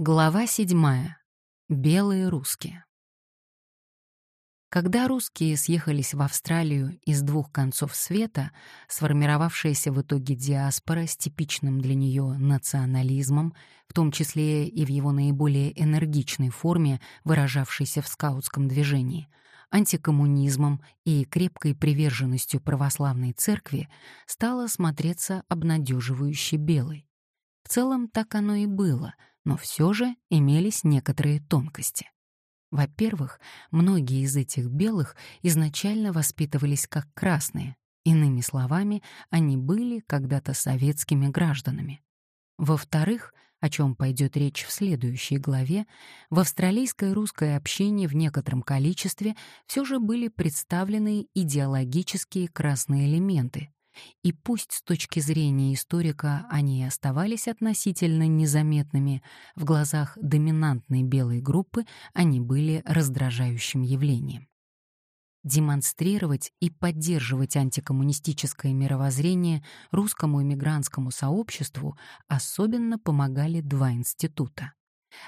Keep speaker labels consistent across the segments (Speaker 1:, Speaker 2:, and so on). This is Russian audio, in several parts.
Speaker 1: Глава седьмая. Белые русские. Когда русские съехались в Австралию из двух концов света, сформировавшаяся в итоге диаспора с типичным для нее национализмом, в том числе и в его наиболее энергичной форме, выражавшейся в скаутском движении, антикоммунизмом и крепкой приверженностью православной церкви, стала смотреться обнадеживающе белой. В целом так оно и было — но все же имелись некоторые тонкости. Во-первых, многие из этих белых изначально воспитывались как красные, иными словами, они были когда-то советскими гражданами. Во-вторых, о чем пойдет речь в следующей главе, в австралийское русское общение в некотором количестве все же были представлены идеологические красные элементы, и пусть с точки зрения историка они оставались относительно незаметными, в глазах доминантной белой группы они были раздражающим явлением. Демонстрировать и поддерживать антикоммунистическое мировоззрение русскому эмигрантскому сообществу особенно помогали два института.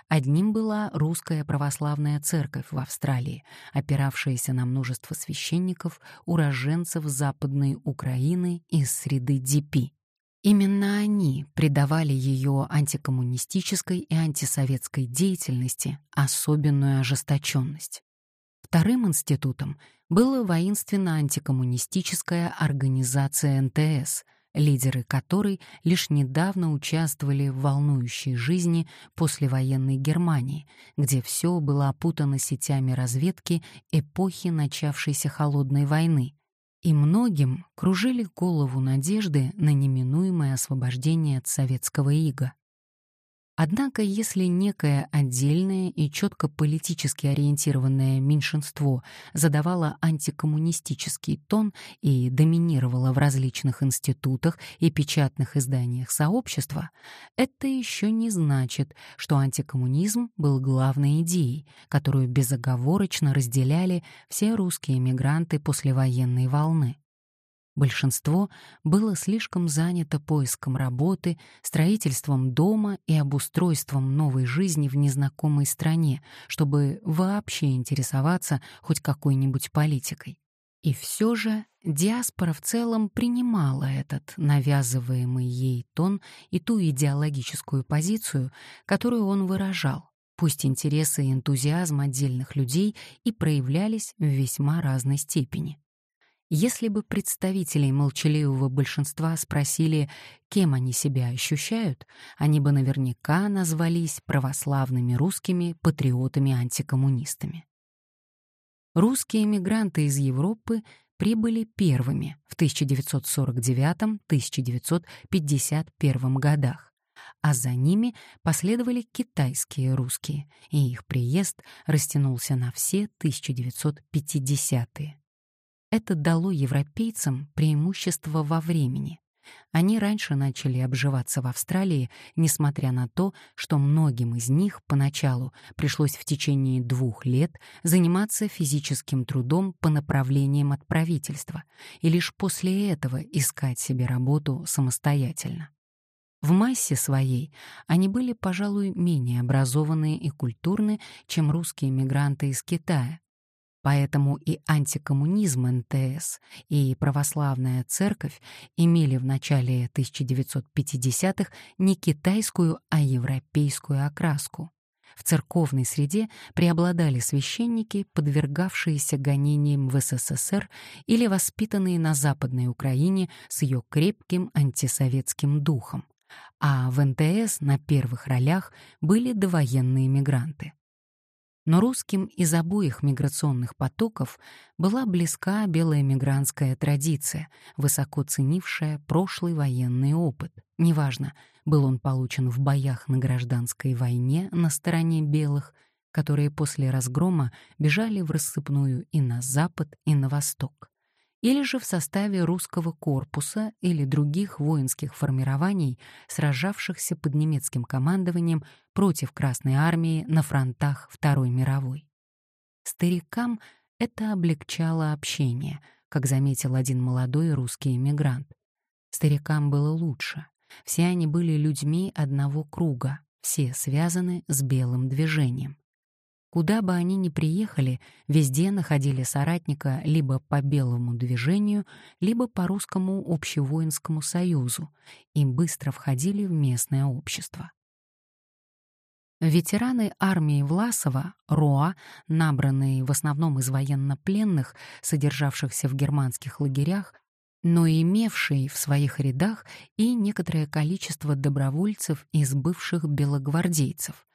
Speaker 1: Одним была русская православная церковь в Австралии, опиравшаяся на множество священников, уроженцев Западной Украины из среды ДП. Именно они придавали ее антикоммунистической и антисоветской деятельности особенную ожесточенность. Вторым институтом была воинственно-антикоммунистическая организация НТС — лидеры которой лишь недавно участвовали в волнующей жизни послевоенной Германии, где все было опутано сетями разведки эпохи начавшейся холодной войны, и многим кружили голову надежды на неминуемое освобождение от советского ига. Однако, если некое отдельное и четко политически ориентированное меньшинство задавало антикоммунистический тон и доминировало в различных институтах и печатных изданиях сообщества, это еще не значит, что антикоммунизм был главной идеей, которую безоговорочно разделяли все русские эмигранты послевоенной волны. Большинство было слишком занято поиском работы, строительством дома и обустройством новой жизни в незнакомой стране, чтобы вообще интересоваться хоть какой-нибудь политикой. И все же диаспора в целом принимала этот навязываемый ей тон и ту идеологическую позицию, которую он выражал, пусть интересы и энтузиазм отдельных людей и проявлялись в весьма разной степени. Если бы представителей молчаливого большинства спросили, кем они себя ощущают, они бы наверняка назвались православными русскими патриотами-антикоммунистами. Русские эмигранты из Европы прибыли первыми в 1949-1951 годах, а за ними последовали китайские русские, и их приезд растянулся на все 1950-е. Это дало европейцам преимущество во времени. Они раньше начали обживаться в Австралии, несмотря на то, что многим из них поначалу пришлось в течение двух лет заниматься физическим трудом по направлениям от правительства и лишь после этого искать себе работу самостоятельно. В массе своей они были, пожалуй, менее образованные и культурны, чем русские мигранты из Китая, Поэтому и антикоммунизм НТС, и православная церковь имели в начале 1950-х не китайскую, а европейскую окраску. В церковной среде преобладали священники, подвергавшиеся гонениям в СССР или воспитанные на Западной Украине с ее крепким антисоветским духом, а в НТС на первых ролях были довоенные мигранты. Но русским из обоих миграционных потоков была близка белая мигрантская традиция, высоко ценившая прошлый военный опыт. Неважно, был он получен в боях на гражданской войне на стороне белых, которые после разгрома бежали в рассыпную и на запад, и на восток или же в составе русского корпуса или других воинских формирований, сражавшихся под немецким командованием против Красной армии на фронтах Второй мировой. Старикам это облегчало общение, как заметил один молодой русский эмигрант. Старикам было лучше. Все они были людьми одного круга, все связаны с белым движением. Куда бы они ни приехали, везде находили соратника либо по белому движению, либо по русскому общевоинскому союзу и быстро входили в местное общество. Ветераны армии Власова, РОА, набранные в основном из военнопленных, содержавшихся в германских лагерях, но имевшие в своих рядах и некоторое количество добровольцев из бывших белогвардейцев,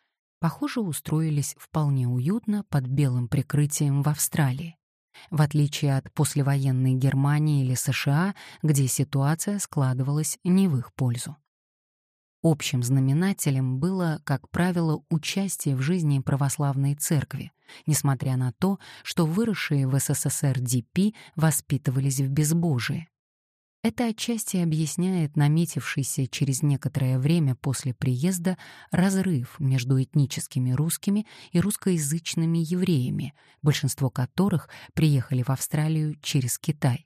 Speaker 1: похоже, устроились вполне уютно под белым прикрытием в Австралии. В отличие от послевоенной Германии или США, где ситуация складывалась не в их пользу. Общим знаменателем было, как правило, участие в жизни православной церкви, несмотря на то, что выросшие в СССР ДП воспитывались в безбожии. Это отчасти объясняет наметившийся через некоторое время после приезда разрыв между этническими русскими и русскоязычными евреями, большинство которых приехали в Австралию через Китай.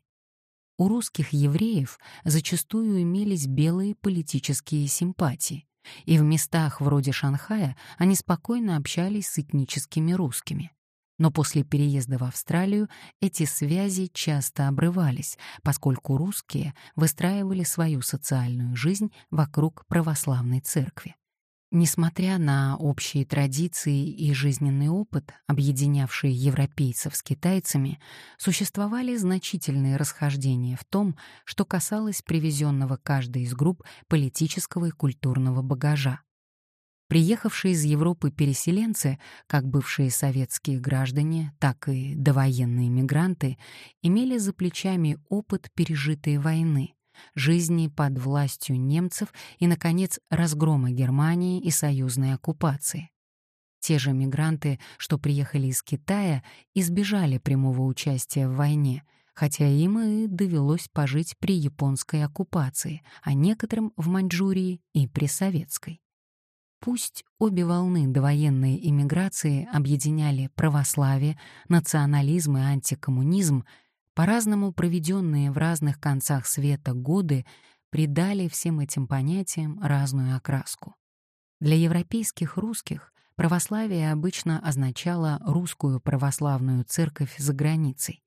Speaker 1: У русских евреев зачастую имелись белые политические симпатии, и в местах вроде Шанхая они спокойно общались с этническими русскими. Но после переезда в Австралию эти связи часто обрывались, поскольку русские выстраивали свою социальную жизнь вокруг православной церкви. Несмотря на общие традиции и жизненный опыт, объединявшие европейцев с китайцами, существовали значительные расхождения в том, что касалось привезенного каждой из групп политического и культурного багажа. Приехавшие из Европы переселенцы, как бывшие советские граждане, так и довоенные мигранты, имели за плечами опыт пережитой войны — жизни под властью немцев и, наконец, разгрома Германии и союзной оккупации. Те же мигранты, что приехали из Китая, избежали прямого участия в войне, хотя им и довелось пожить при японской оккупации, а некоторым в Маньчжурии и при советской. Пусть обе волны довоенной иммиграции объединяли православие, национализм и антикоммунизм, по-разному проведенные в разных концах света годы придали всем этим понятиям разную окраску. Для европейских русских православие обычно означало русскую православную церковь за границей,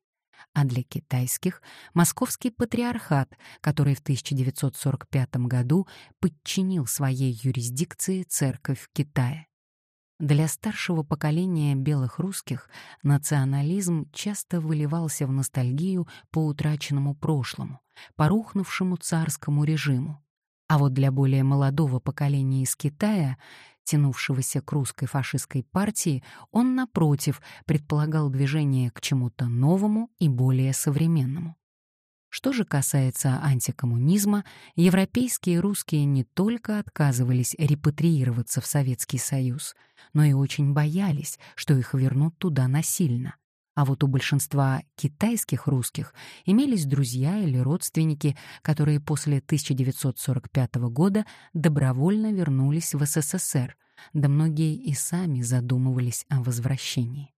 Speaker 1: а для китайских — московский патриархат, который в 1945 году подчинил своей юрисдикции церковь в Китае. Для старшего поколения белых русских национализм часто выливался в ностальгию по утраченному прошлому, по рухнувшему царскому режиму. А вот для более молодого поколения из Китая, тянувшегося к русской фашистской партии, он, напротив, предполагал движение к чему-то новому и более современному. Что же касается антикоммунизма, европейские русские не только отказывались репатриироваться в Советский Союз, но и очень боялись, что их вернут туда насильно. А вот у большинства китайских русских имелись друзья или родственники, которые после 1945 года добровольно вернулись в СССР, да многие и сами задумывались о возвращении.